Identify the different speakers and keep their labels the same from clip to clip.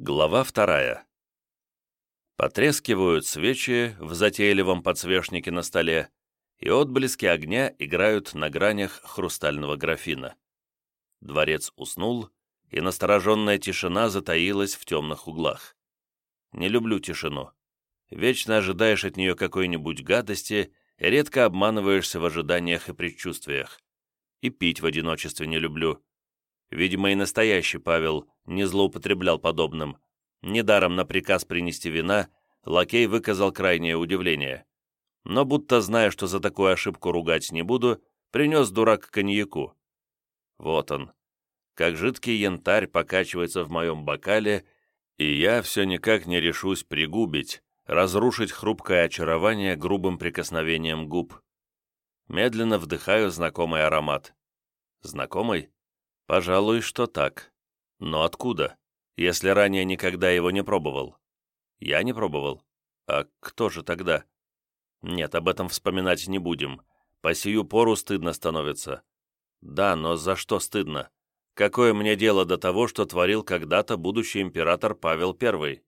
Speaker 1: Глава вторая. Потрескивают свечи в затейливом подсвечнике на столе, и отблески огня играют на гранях хрустального графина. Дворец уснул, и настороженная тишина затаилась в темных углах. Не люблю тишину. Вечно ожидаешь от нее какой-нибудь гадости редко обманываешься в ожиданиях и предчувствиях. И пить в одиночестве не люблю. Видимо, и настоящий Павел не злоупотреблял подобным. Недаром на приказ принести вина лакей выказал крайнее удивление. Но будто зная, что за такую ошибку ругать не буду, принес дурак коньяку. Вот он. Как жидкий янтарь покачивается в моем бокале, и я все никак не решусь пригубить, разрушить хрупкое очарование грубым прикосновением губ. Медленно вдыхаю знакомый аромат. Знакомый? Пожалуй, что так. Но откуда, если ранее никогда его не пробовал? Я не пробовал. А кто же тогда? Нет, об этом вспоминать не будем. По сию пору стыдно становится. Да, но за что стыдно? Какое мне дело до того, что творил когда-то будущий император Павел I?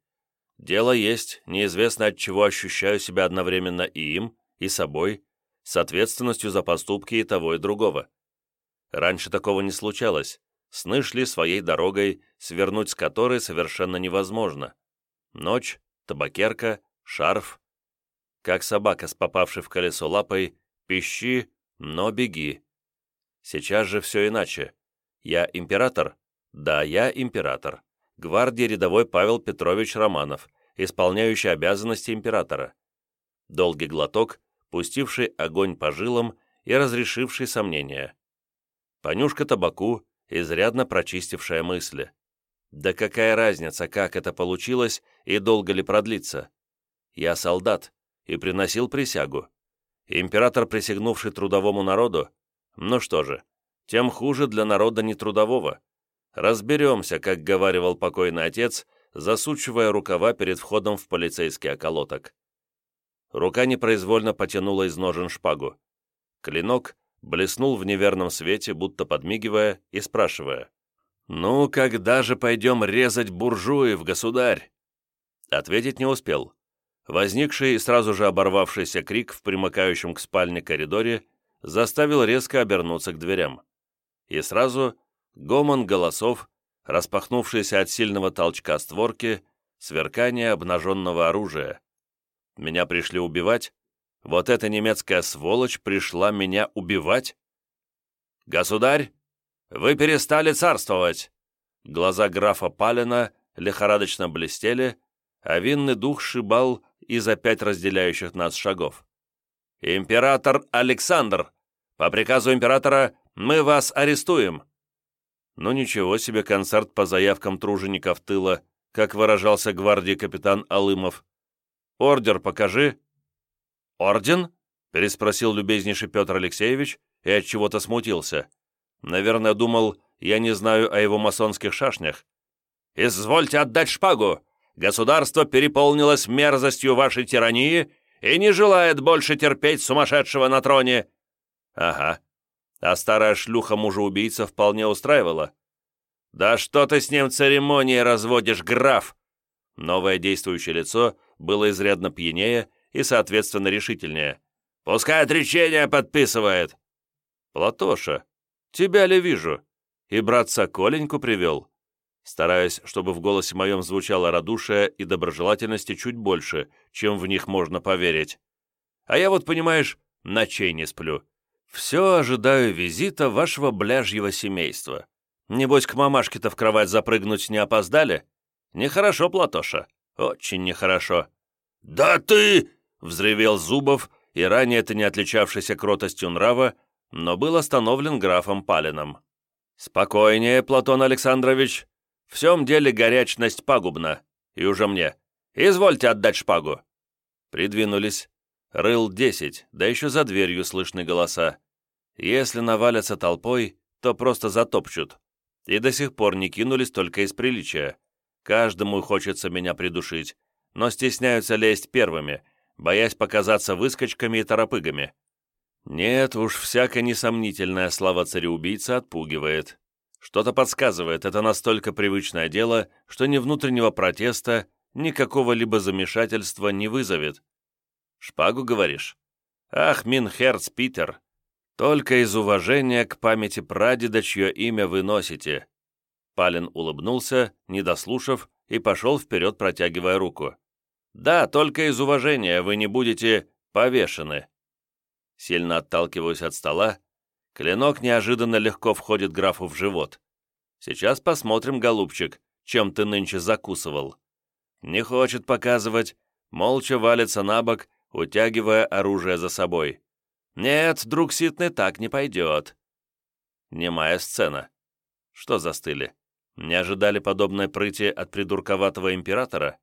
Speaker 1: Дело есть, неизвестно от чего ощущаю себя одновременно и им, и собой, с ответственностью за поступки и того, и другого. Раньше такого не случалось. Сны шли своей дорогой, свернуть с которой совершенно невозможно. Ночь, табакерка, шарф. Как собака с попавшей в колесо лапой, пищи, но беги. Сейчас же все иначе. Я император? Да, я император. Гвардии рядовой Павел Петрович Романов, исполняющий обязанности императора. Долгий глоток, пустивший огонь по жилам и разрешивший сомнения понюшка табаку, изрядно прочистившая мысли. Да какая разница, как это получилось и долго ли продлится? Я солдат и приносил присягу. Император, присягнувший трудовому народу? Ну что же, тем хуже для народа нетрудового. Разберемся, как говаривал покойный отец, засучивая рукава перед входом в полицейский околоток. Рука непроизвольно потянула из ножен шпагу. Клинок блеснул в неверном свете, будто подмигивая и спрашивая. «Ну, когда же пойдем резать буржуев, государь?» Ответить не успел. Возникший и сразу же оборвавшийся крик в примыкающем к спальне коридоре заставил резко обернуться к дверям. И сразу гомон голосов, распахнувшийся от сильного толчка створки, сверкание обнаженного оружия. Меня пришли убивать, вот эта немецкая сволочь пришла меня убивать? Государь, вы перестали царствовать!» Глаза графа Палина лихорадочно блестели, а винный дух шибал из за пять разделяющих нас шагов. «Император Александр! По приказу императора мы вас арестуем!» Ну ничего себе концерт по заявкам тружеников тыла, как выражался гвардии капитан Алымов. «Ордер покажи!» «Орден?» — переспросил любезнейший Петр Алексеевич и от чего то смутился. Наверное, думал, я не знаю о его масонских шашнях. «Извольте отдать шпагу! Государство переполнилось мерзостью вашей тирании и не желает больше терпеть сумасшедшего на троне!» «Ага. А старая шлюха мужа-убийца вполне устраивала. «Да что ты с ним церемонии разводишь, граф?» Новое действующее лицо было изрядно пьянее и, соответственно, решительнее. «Пускай отречение подписывает!» «Платоша, тебя ли вижу? И братца Коленьку привел?» Стараясь, чтобы в голосе моем звучало радушие и доброжелательности чуть больше, чем в них можно поверить. А я вот, понимаешь, ночей не сплю. Все ожидаю визита вашего бляжьего семейства. Небось, к мамашке-то в кровать запрыгнуть не опоздали? Нехорошо, Платоша, очень нехорошо. «Да ты!» Взревел Зубов, и ранее это не отличавшийся кротостью нрава, но был остановлен графом Палином. «Спокойнее, Платон Александрович. В всем деле горячность пагубна. И уже мне. Извольте отдать шпагу». Придвинулись. Рыл десять, да еще за дверью слышны голоса. Если навалятся толпой, то просто затопчут. И до сих пор не кинулись только из приличия. Каждому хочется меня придушить, но стесняются лезть первыми, боясь показаться выскочками и торопыгами. Нет уж, всякая несомнительная слава цареубийца отпугивает. Что-то подсказывает, это настолько привычное дело, что ни внутреннего протеста, ни какого-либо замешательства не вызовет. Шпагу, говоришь? Ах, Минхерц Питер, только из уважения к памяти прадеда, чье имя вы носите. Палин улыбнулся, не дослушав, и пошел вперед, протягивая руку. «Да, только из уважения вы не будете повешены». Сильно отталкиваюсь от стола, клинок неожиданно легко входит графу в живот. «Сейчас посмотрим, голубчик, чем ты нынче закусывал». Не хочет показывать, молча валится на бок, утягивая оружие за собой. «Нет, друг Ситный, так не пойдет». Немая сцена. Что застыли? Не ожидали подобной прыти от придурковатого императора?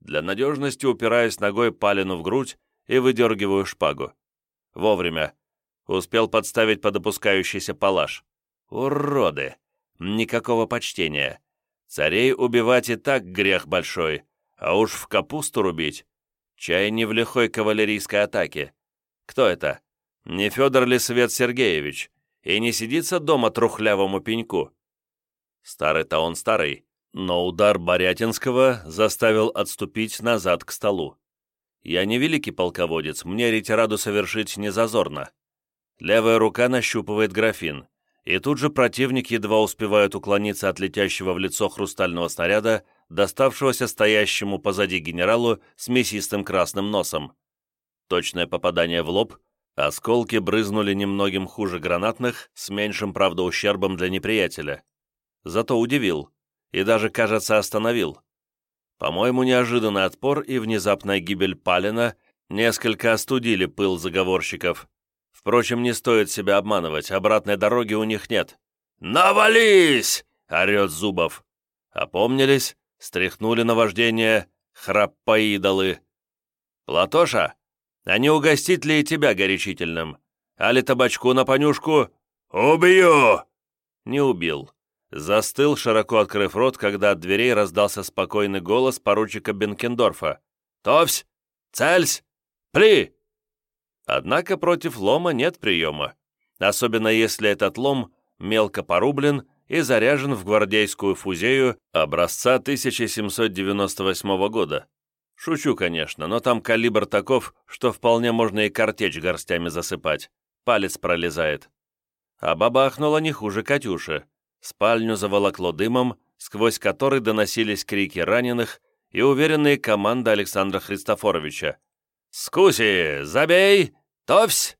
Speaker 1: Для надежности упираюсь ногой Палину в грудь и выдергиваю шпагу. Вовремя. Успел подставить под опускающийся палаш. Уроды! Никакого почтения. Царей убивать и так грех большой, а уж в капусту рубить. Чай не в лихой кавалерийской атаке. Кто это? Не Федор ли Свет Сергеевич? И не сидится дома трухлявому пеньку? Старый-то он старый, но удар Борятинского заставил отступить назад к столу. Я не великий полководец, мне ретираду совершить не зазорно. Левая рука нащупывает графин, и тут же противник едва успевает уклониться от летящего в лицо хрустального снаряда, доставшегося стоящему позади генералу с мясистым красным носом. Точное попадание в лоб, осколки брызнули немногим хуже гранатных, с меньшим, правда, ущербом для неприятеля. Зато удивил, и даже, кажется, остановил. По-моему, неожиданный отпор и внезапная гибель Палина несколько остудили пыл заговорщиков. Впрочем, не стоит себя обманывать, обратной дороги у них нет. «Навались!» — орет Зубов. Опомнились, стряхнули на вождение храппоидолы. «Платоша, а не угостить ли и тебя горячительным? Али табачку на понюшку?» «Убью!» Не убил. Застыл, широко открыв рот, когда от дверей раздался спокойный голос поручика Бенкендорфа. «Товсь! Цельсь! Пли!» Однако против лома нет приема, особенно если этот лом мелко порублен и заряжен в гвардейскую фузею образца 1798 года. Шучу, конечно, но там калибр таков, что вполне можно и картечь горстями засыпать. Палец пролезает. А баба ахнула не хуже Катюши. Спальню заволокло дымом, сквозь который доносились крики раненых и уверенные команды Александра Христофоровича. «Скуси! Забей! Товсь!»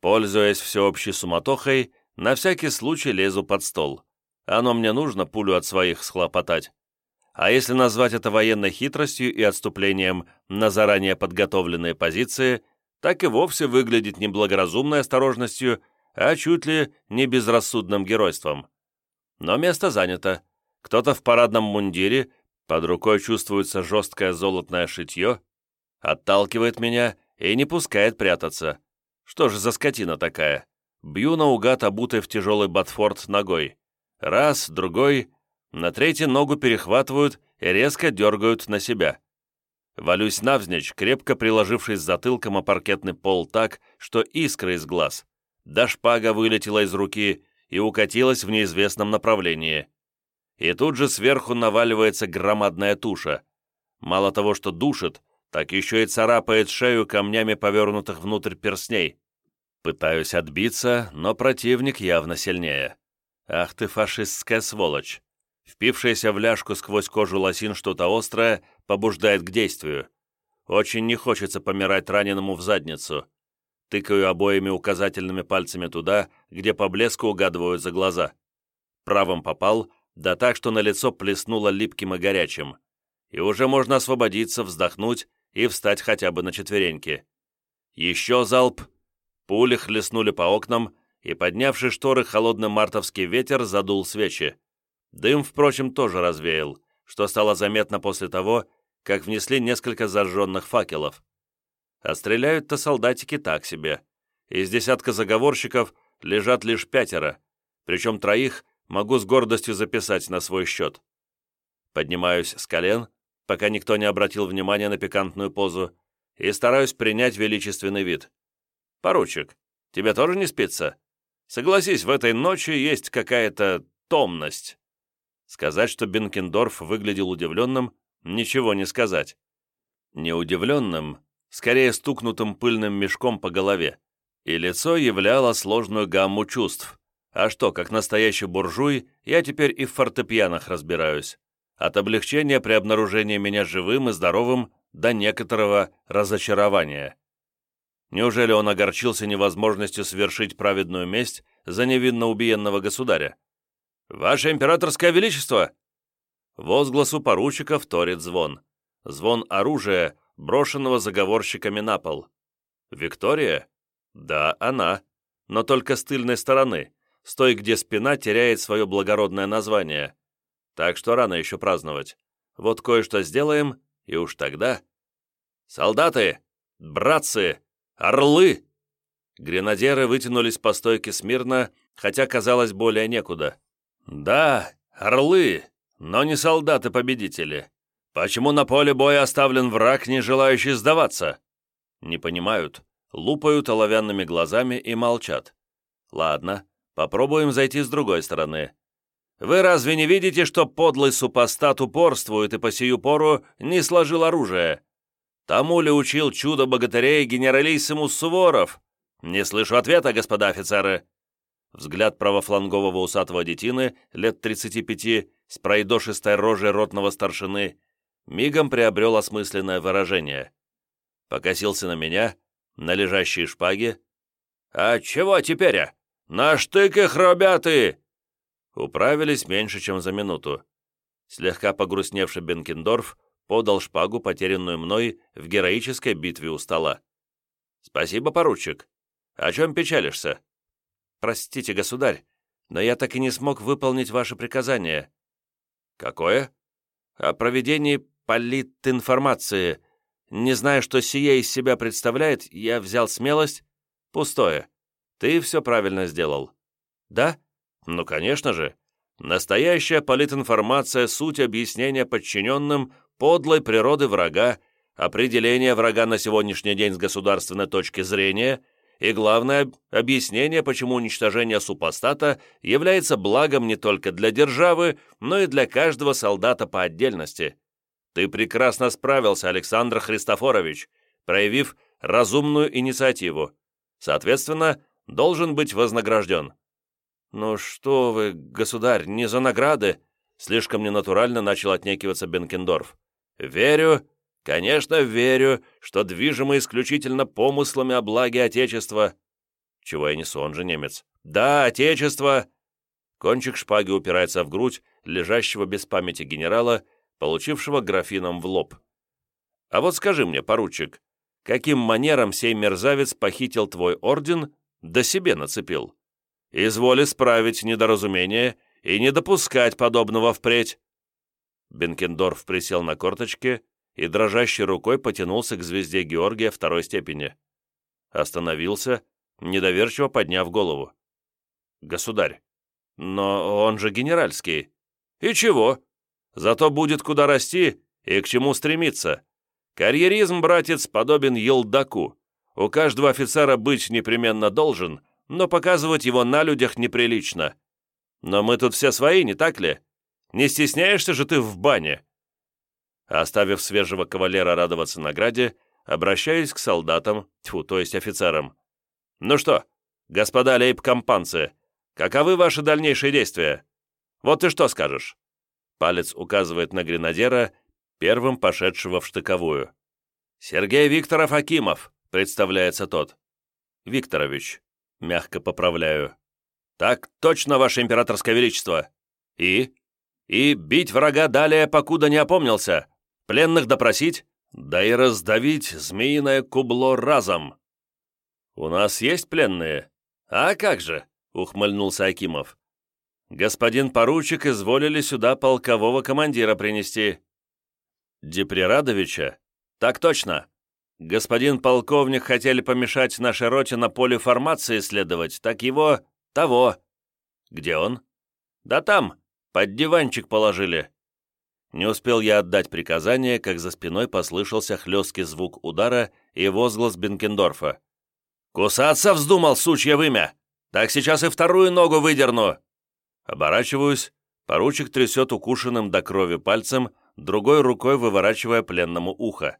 Speaker 1: Пользуясь всеобщей суматохой, на всякий случай лезу под стол. Оно мне нужно пулю от своих схлопотать. А если назвать это военной хитростью и отступлением на заранее подготовленные позиции, так и вовсе выглядит не благоразумной осторожностью, а чуть ли не безрассудным геройством. Но место занято. Кто-то в парадном мундире, под рукой чувствуется жесткое золотное шитье, отталкивает меня и не пускает прятаться. Что же за скотина такая? Бью наугад, обутый в тяжелый ботфорд ногой. Раз, другой, на третий ногу перехватывают и резко дергают на себя. Валюсь навзничь, крепко приложившись затылком о паркетный пол так, что искры из глаз. Да шпага вылетела из руки, и укатилась в неизвестном направлении. И тут же сверху наваливается громадная туша. Мало того, что душит, так еще и царапает шею камнями повернутых внутрь перстней. Пытаюсь отбиться, но противник явно сильнее. Ах ты фашистская сволочь! Впившаяся в ляжку сквозь кожу лосин что-то острое побуждает к действию. Очень не хочется помирать раненому в задницу. Тыкаю обоими указательными пальцами туда, где по блеску угадывают за глаза. Правым попал, да так, что на лицо плеснуло липким и горячим. И уже можно освободиться, вздохнуть и встать хотя бы на четвереньки. Еще залп. Пули хлестнули по окнам, и поднявший шторы холодный мартовский ветер задул свечи. Дым, впрочем, тоже развеял, что стало заметно после того, как внесли несколько зажженных факелов. А стреляют-то солдатики так себе. Из десятка заговорщиков лежат лишь пятеро, причем троих могу с гордостью записать на свой счет. Поднимаюсь с колен, пока никто не обратил внимания на пикантную позу, и стараюсь принять величественный вид. «Поручик, тебе тоже не спится? Согласись, в этой ночи есть какая-то томность. Сказать, что Бенкендорф выглядел удивленным, ничего не сказать. Не удивленным, скорее стукнутым пыльным мешком по голове, и лицо являло сложную гамму чувств. А что, как настоящий буржуй, я теперь и в фортепианах разбираюсь. От облегчения при обнаружении меня живым и здоровым до некоторого разочарования. Неужели он огорчился невозможностью совершить праведную месть за невинно убиенного государя? «Ваше императорское величество!» Возгласу поручика вторит звон. Звон оружия, брошенного заговорщиками на пол. «Виктория?» «Да, она. Но только с тыльной стороны, с той, где спина теряет свое благородное название. Так что рано еще праздновать. Вот кое-что сделаем, и уж тогда...» «Солдаты! Братцы! Орлы!» Гренадеры вытянулись по стойке смирно, хотя казалось более некуда. «Да, орлы, но не солдаты-победители. Почему на поле боя оставлен враг, не желающий сдаваться?» Не понимают, лупают оловянными глазами и молчат. «Ладно, попробуем зайти с другой стороны. Вы разве не видите, что подлый супостат упорствует и по сию пору не сложил оружие? Тому ли учил чудо богатырей генералиссимус Суворов? Не слышу ответа, господа офицеры!» Взгляд правофлангового усатого детины, лет 35, с пройдошистой рожей ротного старшины, мигом приобрел осмысленное выражение. Покосился на меня, на лежащие шпаги. «А чего теперь? А? На штык их, ребята!» Управились меньше, чем за минуту. Слегка погрустневший Бенкендорф подал шпагу, потерянную мной в героической битве у стола. «Спасибо, поручик. О чем печалишься?» «Простите, государь, но я так и не смог выполнить ваше приказание». «Какое?» «О проведении политинформации. Не зная, что сие из себя представляет, я взял смелость. Пустое. Ты все правильно сделал». «Да? Ну, конечно же. Настоящая политинформация – суть объяснения подчиненным подлой природы врага, определение врага на сегодняшний день с государственной точки зрения – и главное объяснение, почему уничтожение супостата является благом не только для державы, но и для каждого солдата по отдельности. Ты прекрасно справился, Александр Христофорович, проявив разумную инициативу. Соответственно, должен быть вознагражден. «Ну что вы, государь, не за награды!» Слишком ненатурально начал отнекиваться Бенкендорф. «Верю, Конечно, верю, что движимы исключительно помыслами о благе Отечества. Чего я несу, он же немец. Да, Отечество! Кончик шпаги упирается в грудь лежащего без памяти генерала, получившего графином в лоб. А вот скажи мне, поручик, каким манером сей мерзавец похитил твой орден, да себе нацепил? Изволь исправить недоразумение и не допускать подобного впредь. Бенкендорф присел на корточки, и дрожащей рукой потянулся к звезде Георгия второй степени. Остановился, недоверчиво подняв голову. «Государь, но он же генеральский. И чего? Зато будет куда расти и к чему стремиться. Карьеризм, братец, подобен елдаку. У каждого офицера быть непременно должен, но показывать его на людях неприлично. Но мы тут все свои, не так ли? Не стесняешься же ты в бане?» Оставив свежего кавалера радоваться награде, обращаюсь к солдатам, тьфу, то есть офицерам. «Ну что, господа лейб-компанцы, каковы ваши дальнейшие действия? Вот ты что скажешь?» Палец указывает на гренадера, первым пошедшего в штыковую. «Сергей Викторов Акимов», — представляется тот. «Викторович», — мягко поправляю. «Так точно, ваше императорское величество!» «И?» «И бить врага далее, покуда не опомнился!» Пленных допросить, да и раздавить змеиное кубло разом. У нас есть пленные? А как же, ухмыльнулся Акимов. Господин поручик изволили сюда полкового командира принести. Деприрадовича? Так точно. Господин полковник хотели помешать нашей роте на поле формации исследовать, так его... того. Где он? Да там, под диванчик положили. Не успел я отдать приказание, как за спиной послышался хлесткий звук удара и возглас Бенкендорфа. «Кусаться вздумал, сучье вымя! Так сейчас и вторую ногу выдерну!» Оборачиваюсь, поручик трясет укушенным до крови пальцем, другой рукой выворачивая пленному ухо.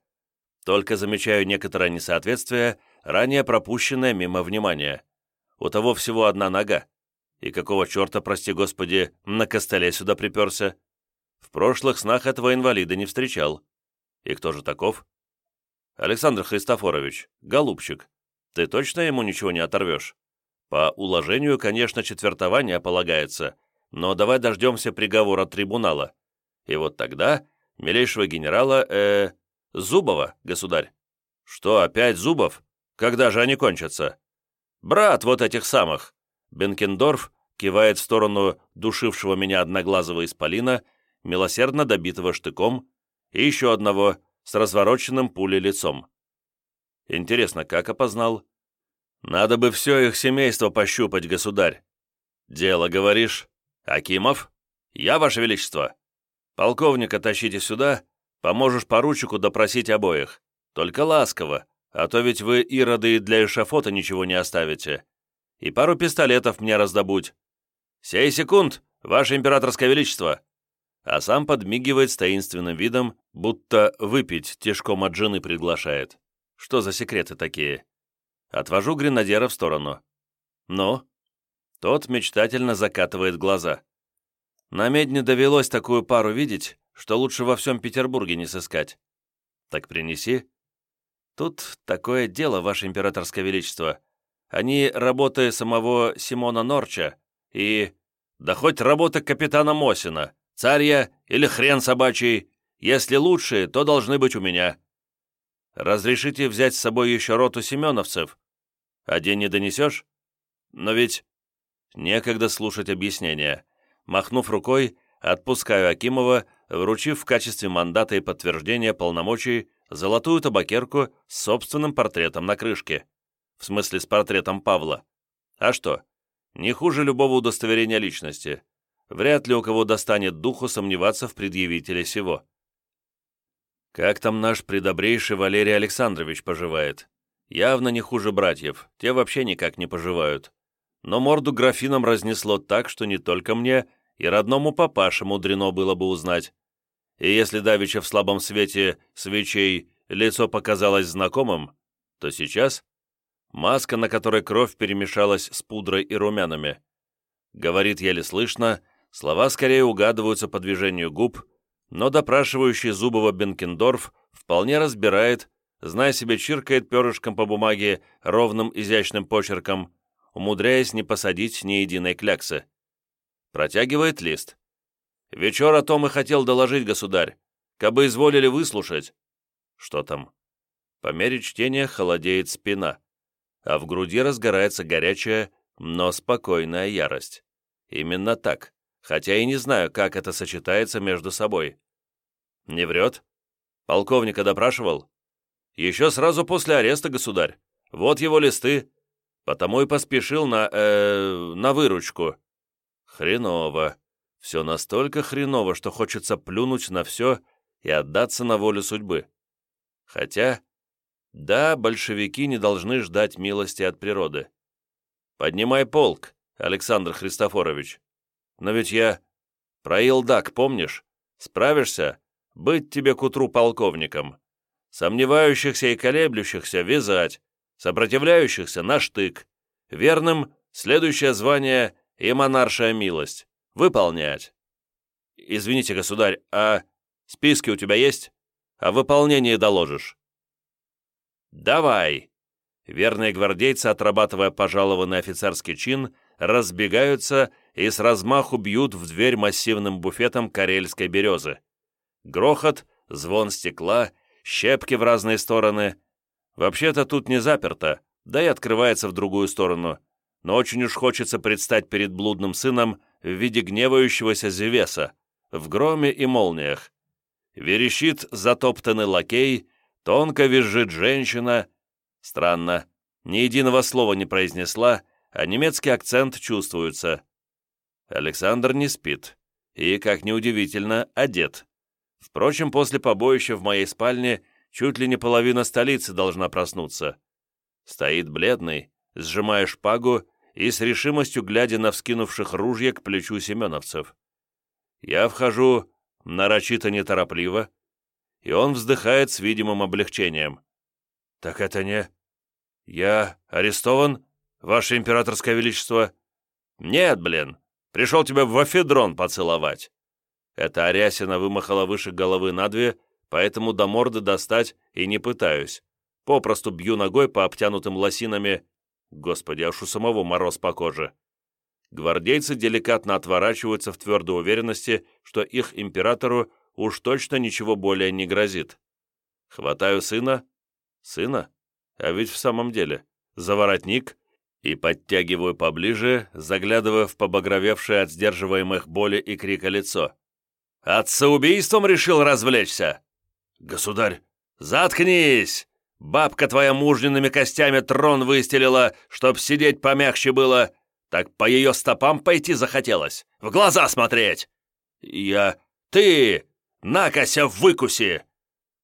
Speaker 1: Только замечаю некоторое несоответствие, ранее пропущенное мимо внимания. У того всего одна нога. И какого черта, прости господи, на костыле сюда приперся? В прошлых снах этого инвалида не встречал. И кто же таков? Александр Христофорович, голубчик, ты точно ему ничего не оторвешь? По уложению, конечно, четвертование полагается, но давай дождемся приговора трибунала. И вот тогда милейшего генерала, э, Зубова, государь. Что, опять Зубов? Когда же они кончатся? Брат вот этих самых. Бенкендорф кивает в сторону душившего меня одноглазого исполина, милосердно добитого штыком, и еще одного с развороченным пулей лицом. Интересно, как опознал? Надо бы все их семейство пощупать, государь. Дело, говоришь? Акимов? Я, ваше величество. Полковника тащите сюда, поможешь поручику допросить обоих. Только ласково, а то ведь вы, ироды, для эшафота ничего не оставите. И пару пистолетов мне раздобудь. Сей секунд, ваше императорское величество!» А сам подмигивает с таинственным видом, будто выпить тяжком от жены приглашает. Что за секреты такие? Отвожу гренадера в сторону. «Ну?» Тот мечтательно закатывает глаза. На медне довелось такую пару видеть, что лучше во всем Петербурге не сыскать. Так принеси. Тут такое дело, Ваше Императорское Величество. Они работы самого Симона Норча и... Да хоть работа капитана Мосина, царя или хрен собачий. Если лучшие, то должны быть у меня. Разрешите взять с собой еще роту семеновцев? Один не донесешь? Но ведь... Некогда слушать объяснения. Махнув рукой, отпускаю Акимова, вручив в качестве мандата и подтверждения полномочий золотую табакерку с собственным портретом на крышке. В смысле, с портретом Павла. А что? Не хуже любого удостоверения личности. Вряд ли у кого достанет духу сомневаться в предъявителе сего. Как там наш предобрейший Валерий Александрович поживает? Явно не хуже братьев, те вообще никак не поживают. Но морду графином разнесло так, что не только мне, и родному папаше мудрено было бы узнать. И если давеча в слабом свете свечей лицо показалось знакомым, то сейчас маска, на которой кровь перемешалась с пудрой и румянами. Говорит еле слышно, слова скорее угадываются по движению губ, но допрашивающий Зубова Бенкендорф вполне разбирает, зная себе, чиркает перышком по бумаге ровным изящным почерком, умудряясь не посадить ни единой кляксы. Протягивает лист. «Вечер о том и хотел доложить, государь, кабы изволили выслушать». «Что там?» По мере чтения холодеет спина, а в груди разгорается горячая, но спокойная ярость. Именно так, хотя и не знаю, как это сочетается между собой. Не врет? Полковника допрашивал? Еще сразу после ареста, государь. Вот его листы. Потому и поспешил на... Э, на выручку. Хреново. Все настолько хреново, что хочется плюнуть на все и отдаться на волю судьбы. Хотя, да, большевики не должны ждать милости от природы. Поднимай полк, Александр Христофорович. Но ведь я... Про Илдак помнишь? Справишься? Быть тебе к утру полковником. Сомневающихся и колеблющихся вязать, сопротивляющихся на штык. Верным следующее звание и монаршая милость. Выполнять. Извините, государь, а списки у тебя есть? О выполнении доложишь. Давай. Верные гвардейцы, отрабатывая пожалованный офицерский чин, разбегаются и с размаху бьют в дверь массивным буфетом карельской березы. Грохот, звон стекла, щепки в разные стороны. Вообще-то тут не заперто, да и открывается в другую сторону. Но очень уж хочется предстать перед блудным сыном в виде гневающегося Зевеса, в громе и молниях. Верещит затоптанный лакей, тонко визжит женщина. Странно, ни единого слова не произнесла, а немецкий акцент чувствуется. Александр не спит и, как неудивительно, одет. Впрочем, после побоища в моей спальне чуть ли не половина столицы должна проснуться. Стоит бледный, сжимая шпагу и с решимостью глядя на вскинувших ружья к плечу семеновцев. Я вхожу нарочито неторопливо, и он вздыхает с видимым облегчением. «Так это не...» «Я арестован, Ваше Императорское Величество?» «Нет, блин, пришел тебя в афедрон поцеловать». Эта Арясина вымахала выше головы на две, поэтому до морды достать и не пытаюсь. Попросту бью ногой по обтянутым лосинами. Господи, аж у самого мороз по коже. Гвардейцы деликатно отворачиваются в твердой уверенности, что их императору уж точно ничего более не грозит. Хватаю сына. Сына? А ведь в самом деле. За воротник и подтягиваю поближе, заглядывая в побагровевшее от сдерживаемых боли и крика лицо. «Отцеубийством решил развлечься?» «Государь!» «Заткнись! Бабка твоя мужниными костями трон выстелила, чтоб сидеть помягче было. Так по ее стопам пойти захотелось, в глаза смотреть!» «Я... Ты! Накося выкуси!»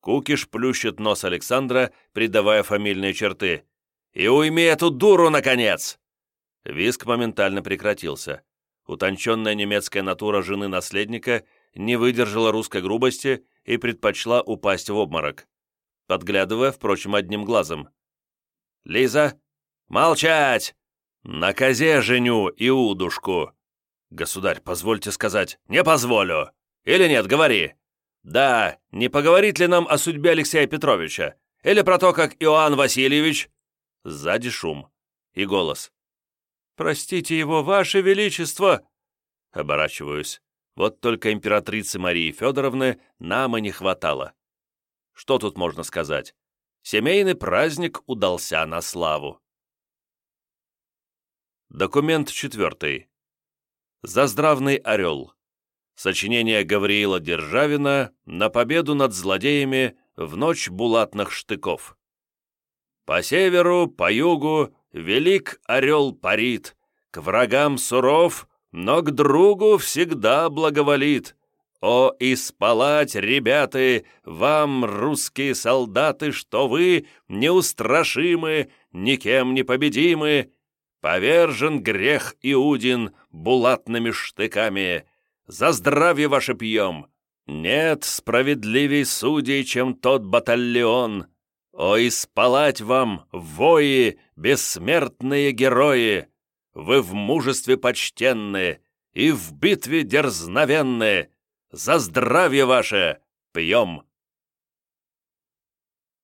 Speaker 1: Кукиш плющит нос Александра, придавая фамильные черты. «И уйми эту дуру, наконец!» Виск моментально прекратился. Утонченная немецкая натура жены наследника не выдержала русской грубости и предпочла упасть в обморок, подглядывая, впрочем, одним глазом. «Лиза! Молчать! На козе женю Иудушку!» «Государь, позвольте сказать, не позволю! Или нет, говори!» «Да, не поговорит ли нам о судьбе Алексея Петровича? Или про то, как Иоанн Васильевич...» Сзади шум и голос. «Простите его, Ваше Величество!» Оборачиваюсь. Вот только императрицы Марии Федоровны нам и не хватало. Что тут можно сказать? Семейный праздник удался на славу. Документ четвертый. Заздравный орел. Сочинение Гавриила Державина на победу над злодеями в ночь булатных штыков. По северу, по югу, велик орел парит, к врагам суров, но к другу всегда благоволит. О, испалать, ребята, вам, русские солдаты, что вы неустрашимы, никем не победимы, повержен грех Иудин булатными штыками. За здравие ваше пьем! Нет справедливей судей, чем тот батальон. О, испалать вам, вои, бессмертные герои! Вы в мужестве почтенные и в битве дерзновенные. За здравие ваше пьем!»